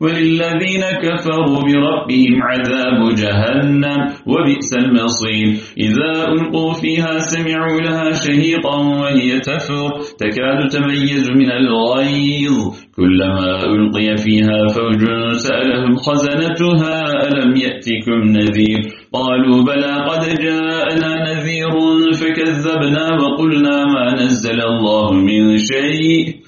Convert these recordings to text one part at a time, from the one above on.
وللذين كفروا بربهم عذاب جهنم وبئس المصير. إذا ألقوا فيها سمعوا لها شهيقا وهي تفر تكاد تميز من الغيظ. كلما ألقي فيها فوج سألهم خزنتها ألم يأتكم نذير؟ قالوا بلى قد جاءنا نذير فكذبنا وقلنا ما نزل الله من شيء.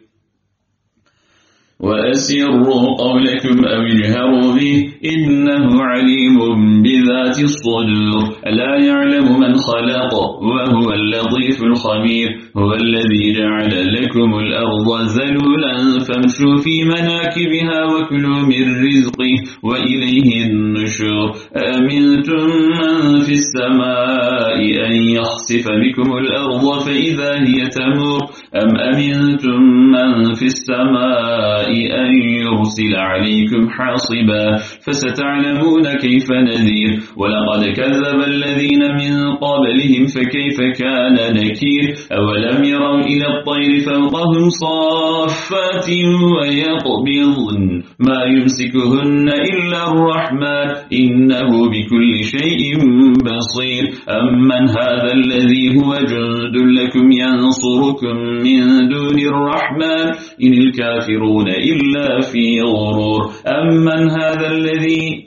وأسروا قولكم أو اجهروا به إنه عليم بذات الصدور. ألا يعلم من خلق وهو اللطيف الخبير. هو الذي جعل لكم الأرض ذلولا فامشوا في مناكبها وكلوا من رزقه وإليه النشور. أأمنتم من في السماء أن يخسف بكم الأرض فإذا هي تمور؟ أم أمنتم من في السماء أن يرسل عليكم حاصبا. فستعلمون كيف نذير. ولقد كذب الذين من قبلهم فكيف كان نكير؟ أولم يروا إلى الطير فوقهم صافات ويقبضن. ما يمسكهن إلا الرحمن. إنه بكل شيء بصير. أمن هذا الذي هو جند لكم ينصركم من دون الرحمن. إن الكافرون إلا في غرور. أمن هذا الذي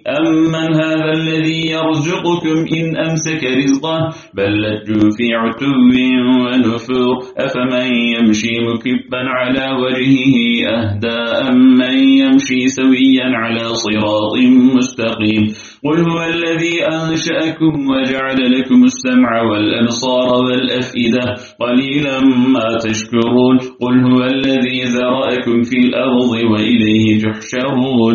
أمن هذا الذي يرزقكم إن أمسك رزقه؟ بل لجوا في عتو ونفور أفمن يمشي مكبا على وجهه أهدى؟ أمن يمشي سويا على صراط مستقيم؟ قل هو الذي أنشأكم وجعل لكم السمع والأبصار والأفئدة. قليلا ما تشكرون. قل هو الذي ذرأكم في الأرض وإليه تحشرون.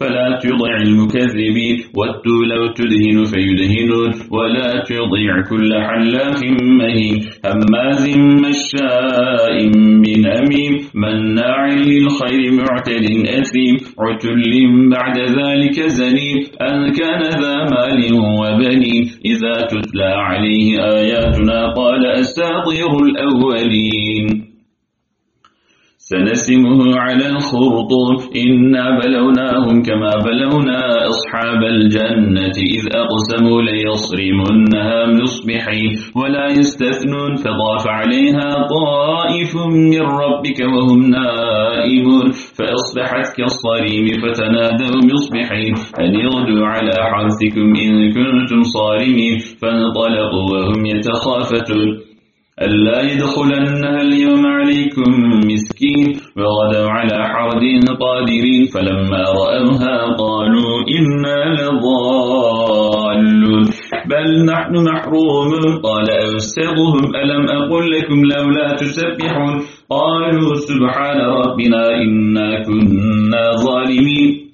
فلا تضع المكذبين واتوا لو تدهن فيدهنون ولا تضيع كل حلاف مهين هماز مشاء بنميم مناع للخير معتد أثيم عتل بعد ذلك زنيم أن كان ذا مال وبنين إذا تتلى عليه آياتنا قال أساطير الأولين سنسمه على الخرطوم. إنا بلوناهم كما بلونا أصحاب الجنة إذ أقسموا ليصرمنها مصبحين. ولا يستثنون فضاف عليها طائف من ربك وهم نائمون. فأصبحت كالصريم فتنادوا مصبحين. أن يغدوا على حرثكم إن كنتم صارمين. فانطلقوا وهم يتخافتون. ألا يدخلنها اليوم عليكم مسكين وغدوا على حرد قادرين فلما رأوها قالوا إنا لضالون بل نحن محرومون قال أوسطهم ألم أقل لكم لولا تسبحون قالوا سبحان ربنا إنا كنا ظالمين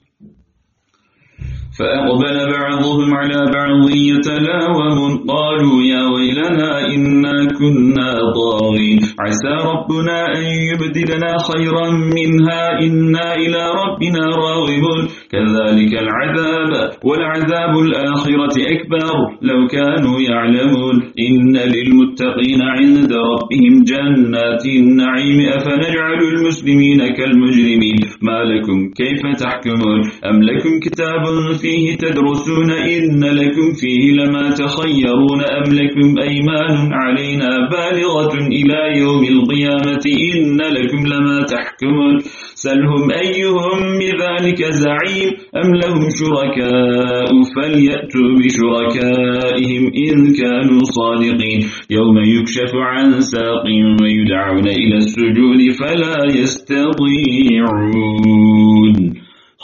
فأقبل بعضهم على بعض يتلاومون. قالوا يا ويلنا إنا كنا طاغين. عسى ربنا أن يبدلنا خيرا منها. إنا إلى ربنا راغبون. كذلك العذاب والعذاب الآخرة أكبر. لو كانوا يعلمون. إن للمتقين عند ربهم جنات النعيم. أفنجعل المسلمين كالمجرمين. ما لكم كيف تحكمون؟ أم لكم كتاب فيه تدرسون إن لكم فيه لما تخيرون أم لكم أيمان علينا بالغة إلى يوم القيامة إن لكم لما تحكمون سلهم أيهم بذلك زعيم أم لهم شركاء فليأتوا بشركائهم إن كانوا صادقين يوم يكشف عن ساق ويدعون إلى السجود فلا يستطيعون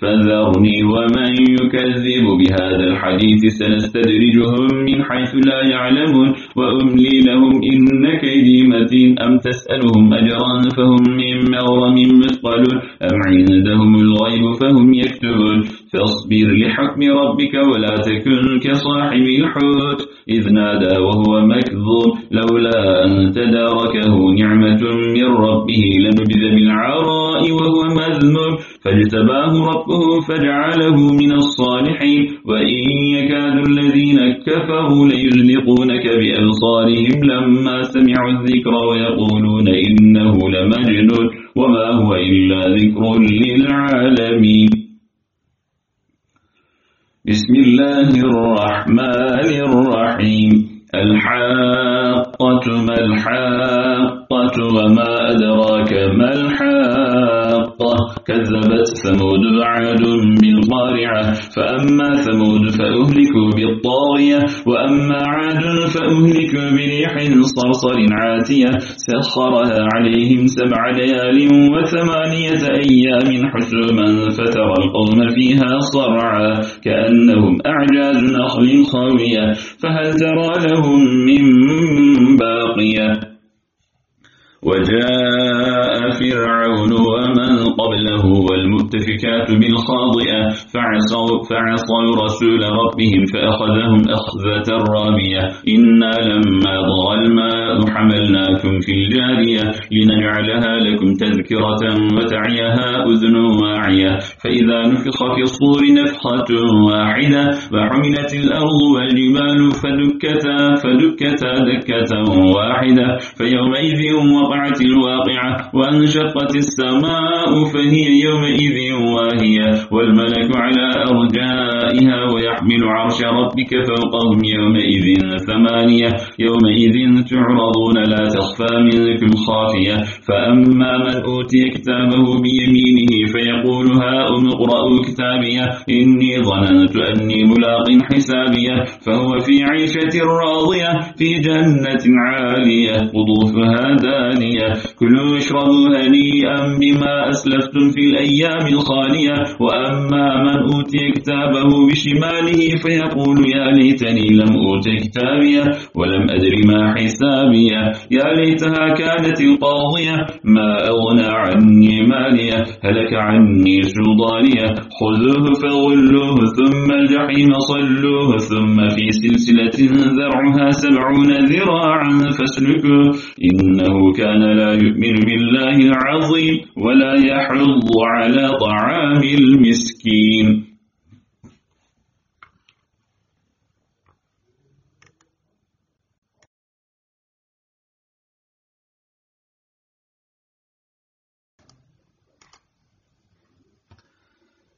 فذرني ومن يكذب بهذا الحديث سنستدرجهم من حيث لا يعلمون وأملي لهم إن كيدي متين. أم تسألهم أجرا فهم من مغرم مثقلون. أم عندهم الغيب فهم يكتبون. فاصبر لحكم ربك ولا تكن كصاحب الحوت. إذ نادى وهو مكذوب لولا أن تداركه نعمة من ربه لنبذ بالعراء وهو مذنب. فاجتباه ربه فجعله من الصالحين وإن يكاد الذين كفروا ليزلقونك بأبصارهم لما سمعوا الذكر ويقولون إنه لمجنون وما هو إلا ذكر للعالمين. بسم الله الرحمن الرحيم. الحاقة ما الحاقة وما أدراك ما الحاقة؟ كذبت ثمود وعاد بالقارعة فأما ثمود فأهلكوا بالطاغية وأما عاد فأهلكوا بريح صرصر عاتية. سخرها عليهم سبع ليال وثمانية أيام حسوما فترى القوم فيها صرعا كأنهم أعجاز نخل خاوية. فهل ترى لهم من باقية. وجاء فرعون ومن قبله والمؤتفكات بالخاضئة فعصوا, فعصوا رسول ربهم فأخذهم أخذة رابية إنا لما ضغى الماء حملناكم في الجارية لنجعلها لكم تذكرة وتعيها أذن واعية. فإذا نفخ في الصور نفخة واحدة وحملت الأرض والجبال فدكتا فدكتا دكة واحدة. فيومئذ الواقعة وانشقت السماء فهي يومئذ واهية. والملك على أرجائها ويحمل عرش ربك فوقهم يومئذ ثمانية. يومئذ تعرضون لا تخفى منكم خافية. فأما من أوتي كتابه بيمينه فيقول هاؤم اقرأوا كتابية. إني ظننت أني ملاق حسابية. فهو في عيشة راضية في جنة عالية. قضوفها دانية ثانية كلوا واشربوا هنيئا بما أسلفتم في الأيام الخالية. وأما من أوتي كتابه بشماله فيقول يا ليتني لم أوت كتابية ولم أدر ما حسابية. يا ليتها كانت القاضية. ما أغنى عني مالية. هلك عني سلطانية. خذوه فغلوه ثم الجحيم صلوه ثم في سلسلة ذرعها سبعون ذراعا فاسلكوه. إنه كان لا يؤمن بالله العظيم ولا يحض على طعام المسكين.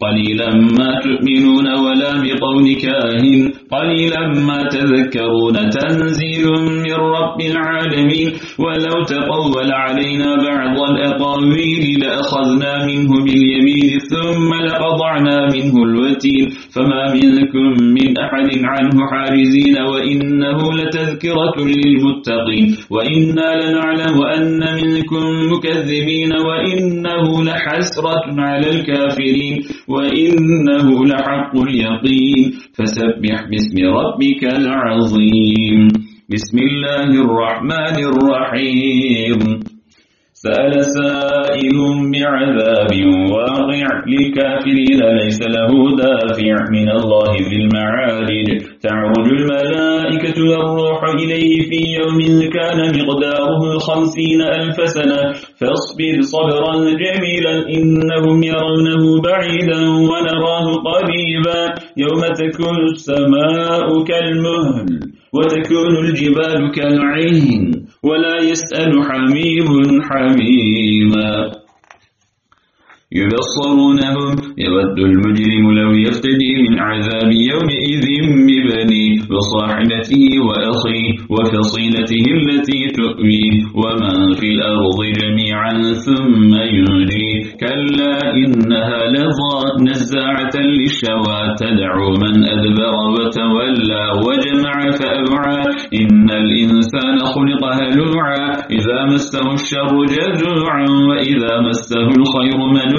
قليلا ما تؤمنون ولا بقول كاهن. قليلا ما تذكرون تنزيل من رب العالمين. ولو تقول علينا بعض الأقاويل لأخذنا منه باليمين ثم لقضعنا منه الوتين. فما منكم من أحد عنه حارزين وإنه لتذكرة للمتقين. وإنا لنعلم أن منكم مكذبين وإنه لحسرة على الكافرين. وإنه لحق اليقين. فسبح باسم ربك العظيم. بسم الله الرحمن الرحيم. سأل سائل بعذاب واقع للكافرين ليس له دافع من الله في المعارج. تعرج الملائكة والروح إليه في يوم كان مقداره خمسين ألف سنة. فاصبر صبرا جميلا إنهم يرونه بعيدا ونراه قريبا. يوم تكون السماء كالمهل وتكون الجبال كالعين ولا يسأل حميم حميما. يبصرونهم يود المجرم لو يفتدي من عذاب يومئذ ببنيه وصاحبته وأخيه وفصيلته التي تؤويه ومن في الأرض جميعا ثم ينجيه. كلا إنها لظى نزاعة للشوى تدعو من أدبر وتولى وجمع فأبعى إن الإنسان خلق هلوعا إذا مسه الشر جزوعا وإذا مسه الخير منوعا.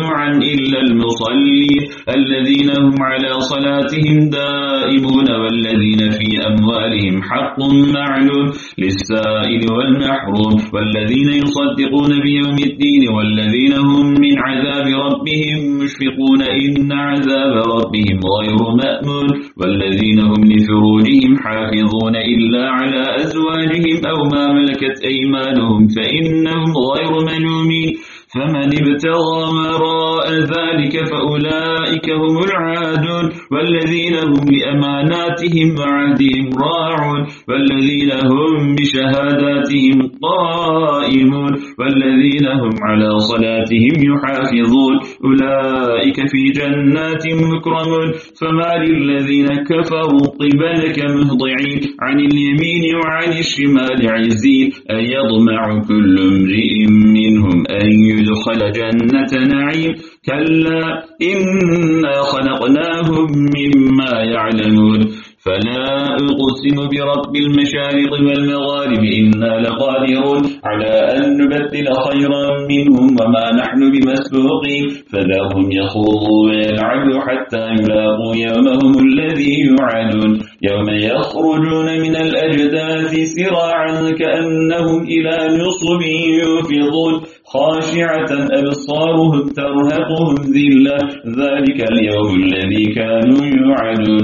إلا المصلي الذين هم على صلاتهم دائمون والذين في أموالهم حق معلوم للسائل والمحروم والذين يصدقون بيوم الدين والذين هم من عذاب ربهم مشفقون إن عذاب ربهم غير مأمون والذين هم لفروجهم حافظون إلا على أزواجهم أو ما ملكت أيمانهم فإنهم غير ملومين فمن ابتغى وراء ذلك فأولئك هم العادون. والذين هم لأماناتهم وعهدهم راعون. والذين هم بشهاداتهم قائمون. والذين هم على صلاتهم يحافظون. أولئك في جنات مكرمون. فما للذين كفروا قبلك مهضعين عن اليمين وعن الشمال عزين. أن يضمع كل امرئ منهم أن يدخل جنة نعيم. كلا إنا خلقناهم مما يعلمون. فلا أقسم برب المشارق والمغارب إنا لقادرون على أن نبدل خيرا منهم وما نحن بمسبوقين. فذرهم يخوضوا ويلعبوا حتى يلاقوا يومهم الذي يوعدون. يوم يخرجون من الأجداث سراعا كأنهم إلى نصب يوفضون. خاشعة أبصارهم ترهقهم ذلة. ذلك اليوم الذي كانوا يوعدون.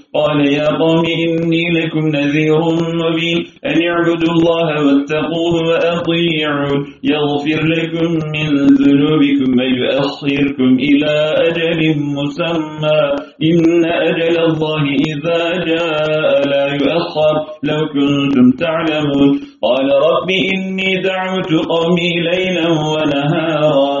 قال يا قوم إني لكم نذير مبين. أن اعبدوا الله واتقوه وأطيعون. يغفر لكم من ذنوبكم ويؤخركم إلى أجل مسمى. إن أجل الله إذا جاء لا يؤخر. لو كنتم تعلمون. قال رب إني دعوت قومي ليلا ونهارا.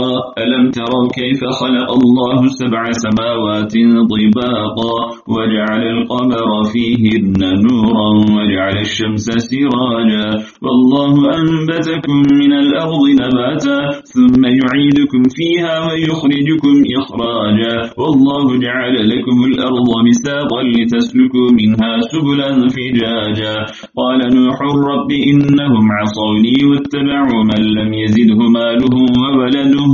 ألم تروا كيف خلق الله سبع سماوات طباقا وجعل القمر فيهن نورا وجعل الشمس سراجا والله أنبتكم من الأرض نباتا ثم يعيدكم فيها ويخرجكم إخراجا والله جعل لكم الأرض مساقا لتسلكوا منها سبلا فجاجا قال نوح رب إنهم عصوني واتبعوا من لم يزده ماله وولده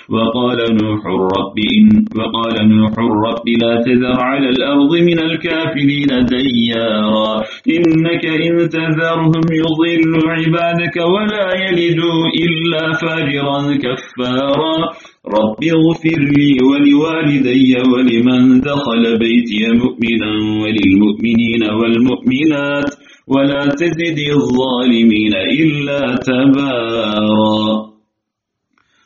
وقال نوح رب إن وقال نوح رب لا تذر على الأرض من الكافرين ديارا. إنك إن تذرهم يضل عبادك ولا يلدوا إلا فاجرا كفارا. رب اغفر لي ولوالدي ولمن دخل بيتي مؤمنا وللمؤمنين والمؤمنات. ولا تزد الظالمين إلا تبارا.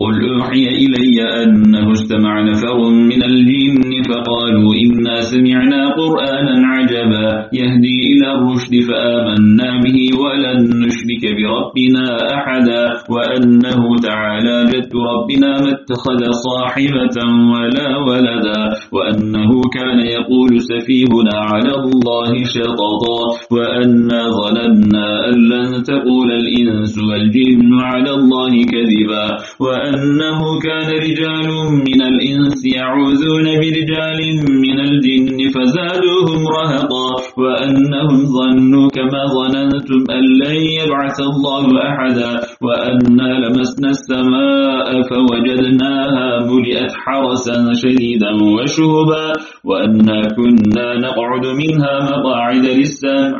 قل أوحي إلي أنه استمع نفر من الجن فقالوا إنا سمعنا قرآنا عجبا يهدي إلى الرشد فآمنا به ولن نشرك بربنا أحدا وأنه تعالى جد ربنا ما اتخذ صاحبة ولا ولدا وأنه كان يقول سفيهنا على الله شططا وأنا ظننا أن لن تقول الإنس والجن على الله كذبا وأنه كان رجال من الإنس يعوذون برجال من الجن فزادوهم رهقا وأنهم ظنوا كما ظننتم أن لن يبعث الله أحدا وأنا لمسنا السماء فوجدناها ملئت حرسا شديدا وشهبا وأنا كنا نقعد منها مقاعد للسمع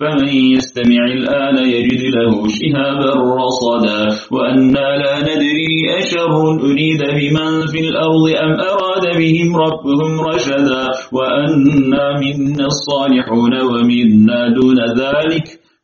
فمن يستمع الآن يجد له شهابا رصدا وأنا لا ندري أشر أريد بمن في الأرض أم أراد بهم ربهم رشدا وأنا منا الصالحون ومنا دون ذلك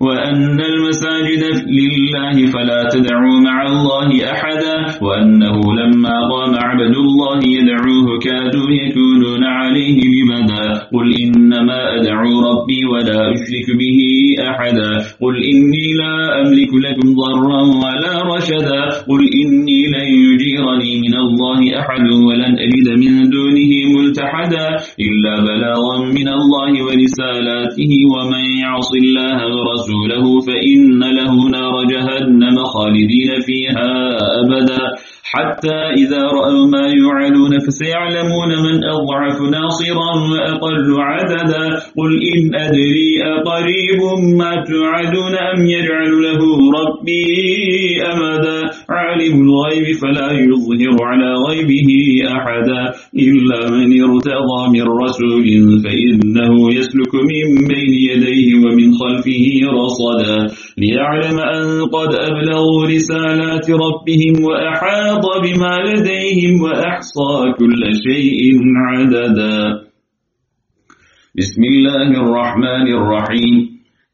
وأن المساجد لله فلا تدعوا مع الله أحدا وأنه لما قام عبد الله يدعوه كادوا يكونون عليه لبدا قل إنما أدعو ربي ولا أشرك به أحدا قل إني لا أملك لكم ضرا ولا رشدا قل إني لن يجيرني من الله أحد ولن أجد حتى إذا رأوا ما يوعدون فسيعلمون من أضعف ناصرا وأقل عددا. قل إن أدري أقريب ما توعدون أم يجعل له ربي أمدا. عالم الغيب فلا يظهر على غيبه أحدا. إلا من ارتضى من رسول فإنه يسلك من بين خلفه رصدا ليعلم أن قد أبلغوا رسالات ربهم وأحاط بما لديهم وأحصى كل شيء عددا. بسم الله الرحمن الرحيم.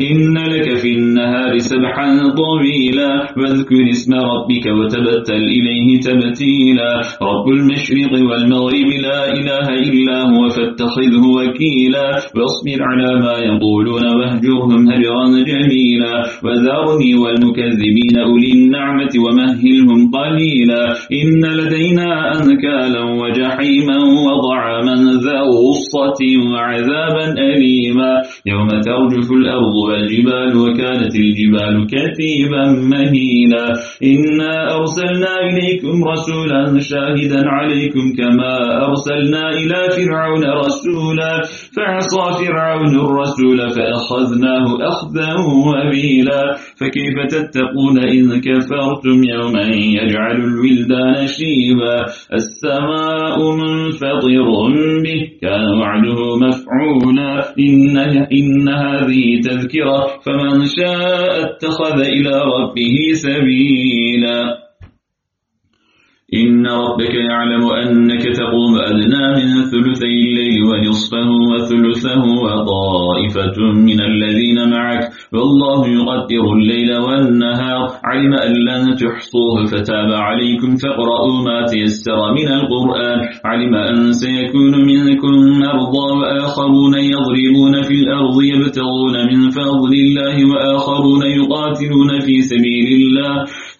إن لك في النهار سبحا طويلا. واذكر اسم ربك وتبتل إليه تبتيلا. رب المشرق والمغرب لا إله إلا هو فاتخذه وكيلا. واصبر على ما يقولون واهجرهم هجرا جميلا. وذرني والمكذبين أولي النعمة ومهلهم قليلا. إن لدينا أنكالا وجحيما وضعما ذا غصة وعذابا أليما. يوم ترجف الأرض والجبال وكانت الجبال كثيبا مهيلا. إنا أرسلنا إليكم رسولا شاهدا عليكم كما أرسلنا إلى فرعون رسولا. فعصى فرعون الرسول فأخذناه أخذا وبيلا. فكيف تتقون إن كفرتم يوما يجعل الولدان شيبا؟ السماء منفطر به كان وعده مفعولا. إن, إن هذه تذكرة فمن شاء اتخذ إلى ربه سبيلا. إن ربك يعلم أنك تقوم أدنى من ثلثي الليل ونصفه وثلثه وطائفة من الذين معك. والله يقدر الليل والنهار. علم أن لن تحصوه فتاب عليكم فاقرأوا ما تيسر من القرآن. علم أن سيكون منكم مرضى وآخرون يضربون في الأرض يبتغون من فضل الله وآخرون يقاتلون في سبيل الله.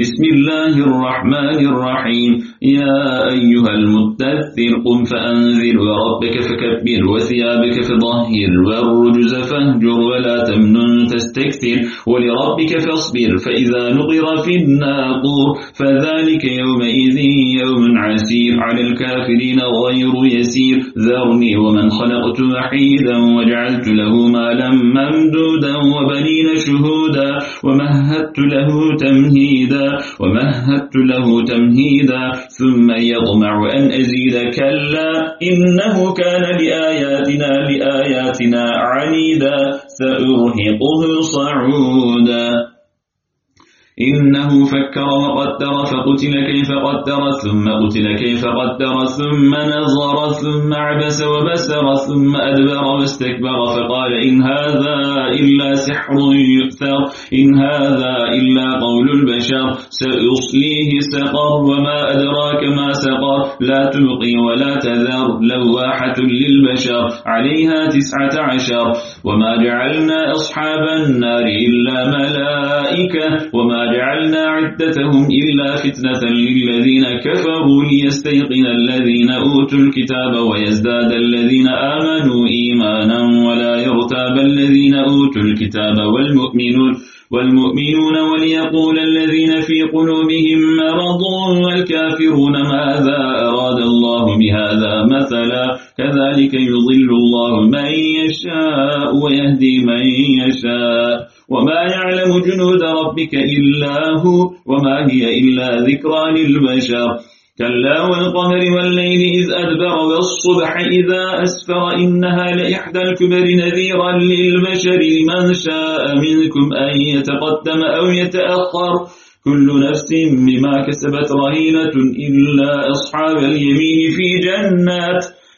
بسم الله الرحمن الرحيم. يا أيها المتثر قم فأنذر وربك فكبر وثيابك فظهر والرجز فاهجر ولا تمنن تستكثر ولربك فاصبر فإذا نقر في الناقور فذلك يومئذ يوم عسير. على الكافرين غير يسير. ذرني ومن خلقت وحيدا وجعلت له مالا ممدودا وبنين شهودا ومهدت له تمهيدا. ومهدت له تمهيدا ثم يطمع أن أزيد كلا إنه كان لآياتنا لآياتنا عنيدا سأرهقه صعودا. إنه فكر وقدر فقتل كيف قدر ثم قتل كيف قدر ثم نظر ثم عبس وبسر ثم أدبر واستكبر فقال إن هذا إلا سحر يؤثر إن هذا إلا قول البشر سيصليه سقر وما أدراك ما سقر لا تبقي ولا تذر لواحة للبشر عليها تسعة عشر وما جعلنا أصحاب النار إلا ملائكة وما جعلنا عدتهم إلا فتنة للذين كفروا ليستيقن الذين أوتوا الكتاب ويزداد الذين آمنوا إيمانا ولا يرتاب الذين أوتوا الكتاب والمؤمنون والمؤمنون وليقول الذين في قلوبهم مرض والكافرون ماذا أراد الله بهذا مثلا كذلك يضل الله من يشاء ويهدي من يشاء وما يعلم جنود ربك إلا هو وما هي إلا ذكرى للبشر. كلا والقمر والليل إذ أدبر والصبح إذا أسفر إنها لإحدى الكبر نذيرا للبشر من شاء منكم أن يتقدم أو يتأخر. كل نفس بما كسبت رهينة إلا أصحاب اليمين في جنات.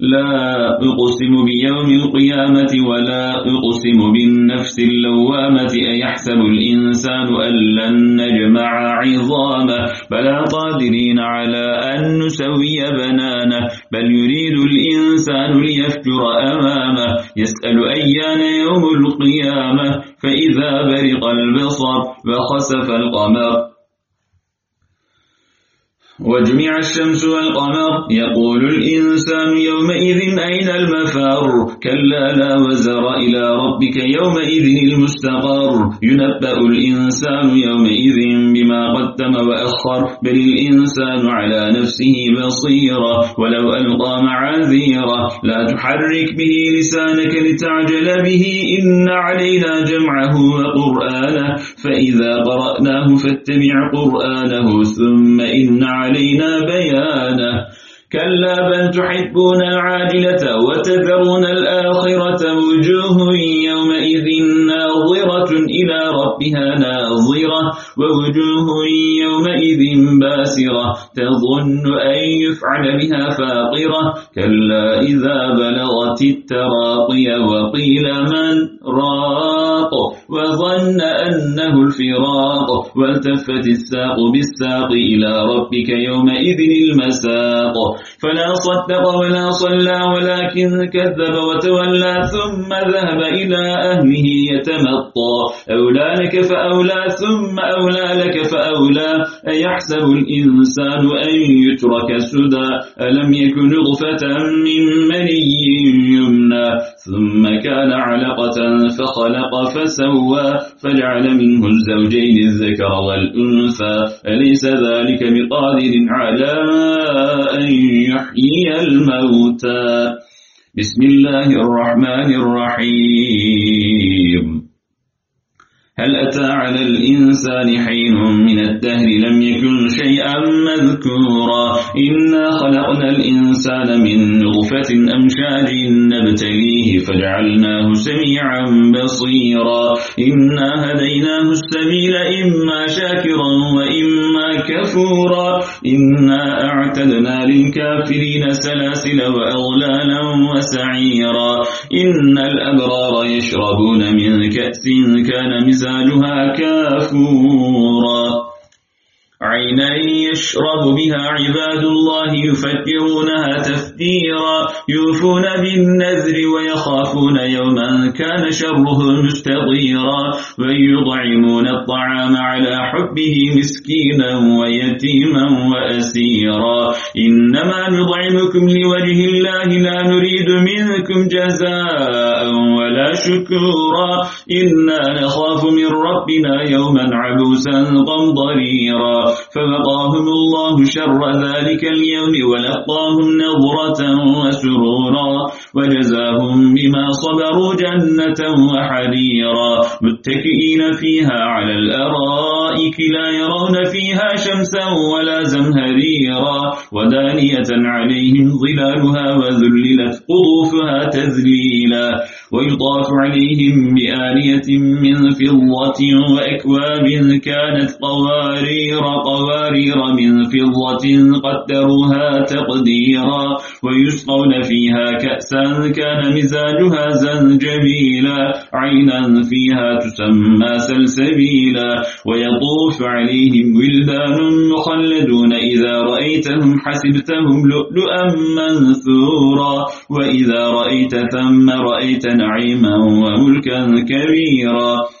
لا أقسم بيوم القيامة ولا أقسم بالنفس اللوامة أيحسب الإنسان أن لن نجمع عظامه؟ بلا قادرين على أن نسوي بنانه بل يريد الإنسان ليفجر أمامه. يسأل أيان يوم القيامة فإذا برق البصر وخسف القمر. وجمع الشمس والقمر. يقول الإنسان يومئذ أين المفار كلا لا وزر إلى ربك يومئذ المستقر. ينبأ الإنسان يومئذ بما قدم وأخر. بل الإنسان على نفسه بصيرا ولو ألقى معاذيرا لا تحرك به لسانك لتعجل به. إن علينا جمعه وقرآنه. فإذا قرأناه فاتبع قرآنه. ثم إن علينا علينا بيانه. كلا بل تحبون العاجلة وتذرون الآخرة وجوه يومئذ ناظرة إلى ربها ناظرة ووجوه يومئذ باسرة تظن أن يفعل بها فاقرة كلا إذا بلغت التراقي وقيل من راق وظن أنه الفراق والتفت الساق بالساق إلى ربك يومئذ المساق فلا صدق ولا صلى ولكن كذب وتولى ثم ذهب إلى أهله يتمطى أولى لك فأولى ثم أولى لك فأولى. أيحسب الإنسان أن يترك سدى؟ ألم يكن غفة من مني يمنى؟ ثم كان علقة فخلق فسوى. فجعل منه الزوجين الذكر والأنثى. أليس ذلك بقادر على أن يحيي الموتى؟ بسم الله الرحمن الرحيم. هل أتى على الإنسان حين من الدهر لم يكن شيئا مذكورا إنا خلقنا الإنسان من نغفة أمشاج نبتليه فجعلناه سميعا بصيرا إنا هديناه السبيل إما شاكرا وإما كفورا إنا أعتدنا للكافرين سلاسل وأغلالا وسعيرا إن الأبرار يشربون من كأس كان مزاجا مزاجها كافورا عينا يشرب بها عباد الله يفجرونها تفجيرا يوفون بالنذر ويخافون يوما كان شره مستطيرا ويطعمون الطعام على حبه مسكينا ويتيما وأسيرا. إنما نطعمكم لوجه الله لا نريد منكم جزاء ولا شكورا. إنا نخاف من ربنا يوما عبوسا قمضريرا فوقاهم الله شر ذلك اليوم ولقاهم نظرة وسرورا وجزاهم بما صبروا جنة وحريرا متكئين فيها على الأرائك لا يرون فيها شمسا ولا زمهريرا ودانية عليهم ظلالها وذللت قطوفها تذليلا ويطاف عليهم بآلية من فضة وأكواب كانت قوارير قوارير من فضة قدروها تقديرا ويسقون فيها كأسا كان مزاجها زنجبيلا عينا فيها تسمى سلسبيلا ويطوف عليهم ولدان مخلدون إذا رأيتهم حسبتهم لؤلؤا منثورا وإذا رأيت ثم رأيت نعيما وملكا كبيرا.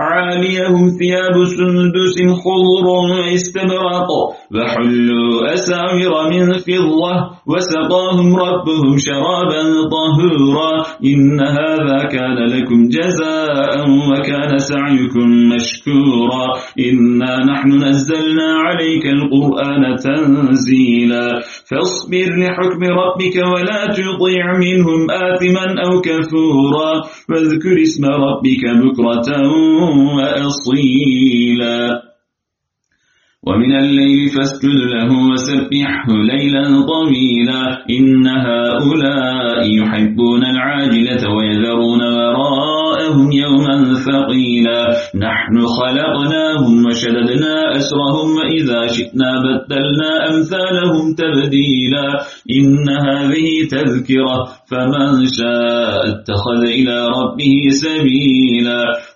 عاليهم ثياب سندس خضر واستبرق وحلوا أساور من فضة وسقاهم ربهم شرابا طهورا. إن هذا كان لكم جزاء وكان سعيكم مشكورا. إنا نحن نزلنا عليك القرآن تنزيلا. فاصبر لحكم ربك ولا تطيع منهم آثما أو كفورا. واذكر اسم ربك بكرة وأصيلا ومن الليل فاسجد له وسبحه ليلا طويلا. إن هؤلاء يحبون العاجلة ويذرون وراءهم يوما ثقيلا. نحن خلقناهم وشددنا أسرهم وإذا شئنا بدلنا أمثالهم تبديلا. إن هذه تذكرة فمن شاء اتخذ إلى ربه سبيلا.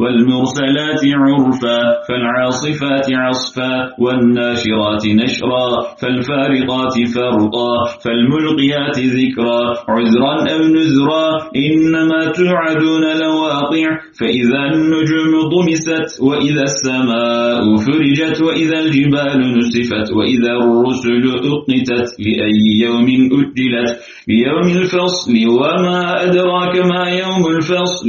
والمرسلات عرفا فالعاصفات عصفا والناشرات نشرا فالفارقات فرقا فالملقيات ذكرا عذرا أو نذرا إنما توعدون لواقع فإذا النجم ضمست وإذا السماء فرجت وإذا الجبال نسفت وإذا الرسل أقنتت لأي يوم أجلت؟ ليوم الفصل وما أدراك ما يوم الفصل؟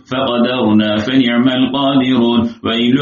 فقدرنا فنعم القادرون. ويل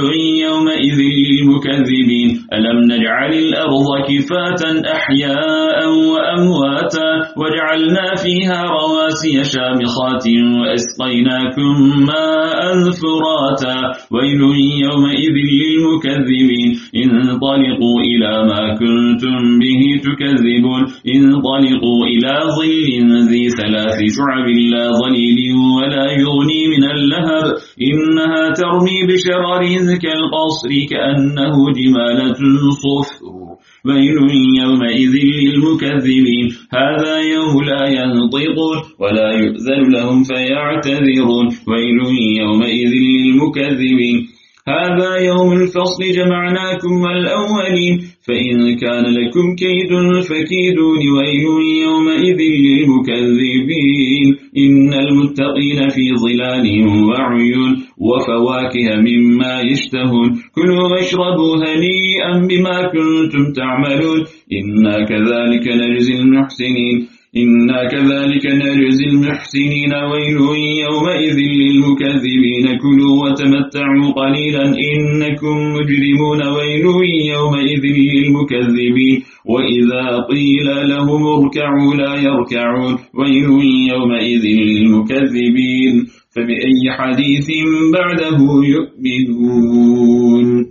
يومئذ للمكذبين. ألم نجعل الأرض كفاتا أحياء وأمواتا وجعلنا فيها رواسي شامخات وأسقيناكم ماء فراتا. ويل يومئذ للمكذبين. انطلقوا إلى ما كنتم به تكذبون. انطلقوا إلى ظل ذي ثلاث شعب لا ظليل ولا يغني من اللهب إنها ترمي بشرار كالقصر كأنه جمالة صفر ويل يومئذ للمكذبين هذا يوم لا ينطقون ولا يؤذن لهم فيعتذرون. ويل يومئذ للمكذبين هذا يوم الفصل جمعناكم والأولين. فإن كان لكم كيد فكيدون ويل يومئذ للمكذبين. إن المتقين في ظلال وعيون وفواكه مما يشتهون. كلوا واشربوا هنيئا بما كنتم تعملون. إنا كذلك نجزي المحسنين. إنا كذلك نجزي المحسنين ويل يومئذ للمكذبين كلوا وتمتعوا قليلا إنكم مجرمون ويل يومئذ للمكذبين وإذا قيل لهم اركعوا لا يركعون ويل يومئذ للمكذبين فبأي حديث بعده يؤمنون؟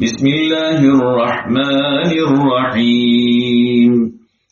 بسم الله الرحمن الرحيم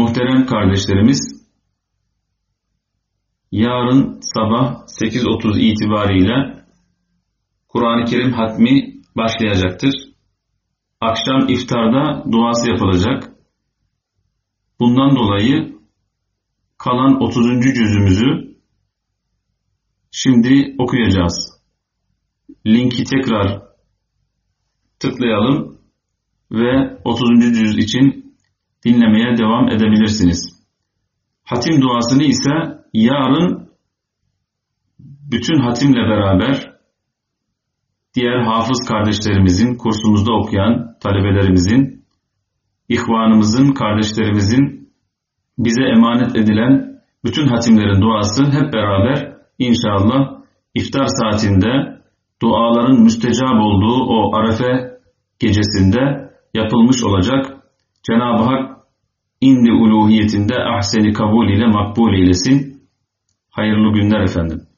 Muhterem kardeşlerimiz, yarın sabah 8.30 itibariyle Kur'an-ı Kerim hatmi başlayacaktır. Akşam iftarda duası yapılacak. Bundan dolayı kalan 30. cüzümüzü şimdi okuyacağız. Linki tekrar tıklayalım ve 30. cüz için dinlemeye devam edebilirsiniz. Hatim duasını ise yarın bütün hatimle beraber diğer hafız kardeşlerimizin, kursumuzda okuyan talebelerimizin, ihvanımızın, kardeşlerimizin bize emanet edilen bütün hatimlerin duası hep beraber inşallah iftar saatinde duaların müstecab olduğu o arefe gecesinde yapılmış olacak. Cenab-ı Hak indi uluhiyetinde ahseni kabul ile makbul eylesin. Hayırlı günler efendim.